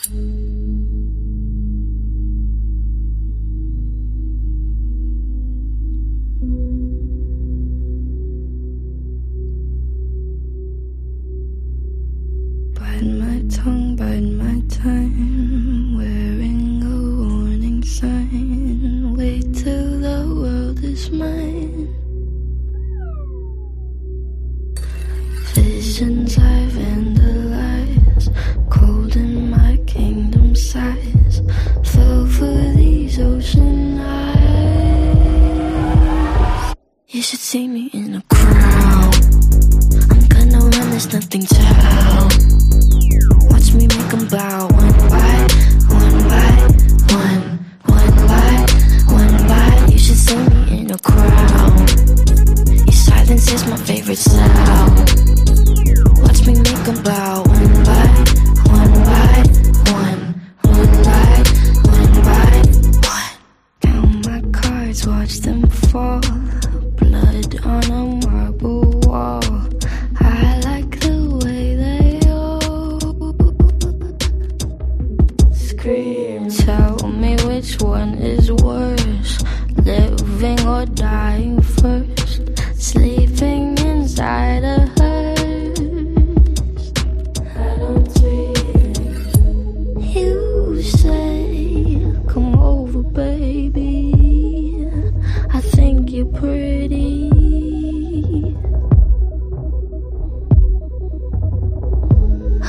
Bite my tongue, bite my time. Wearing a warning sign. Wait till the world is mine. Visions I've vandalize. You should see me in a crowd. I'm gonna run, there's nothing to help. One is worse, living or dying first. Sleeping inside a hearse. I don't dream. You say, come over, baby. I think you're pretty.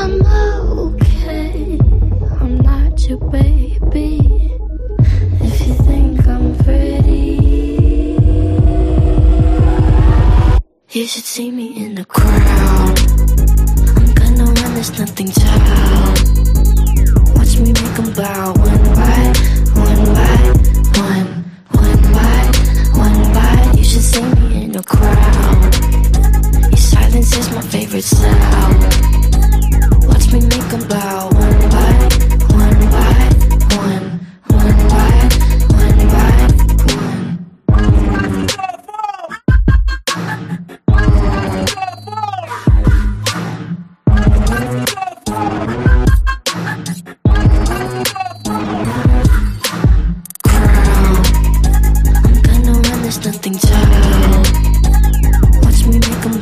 I'm okay. I'm not your. You should see me in the crowd. I'm gonna run, there's nothing help. Watch me make them bow one by one by one, one by one by. You should see me in the crowd. Your silence is my favorite sound.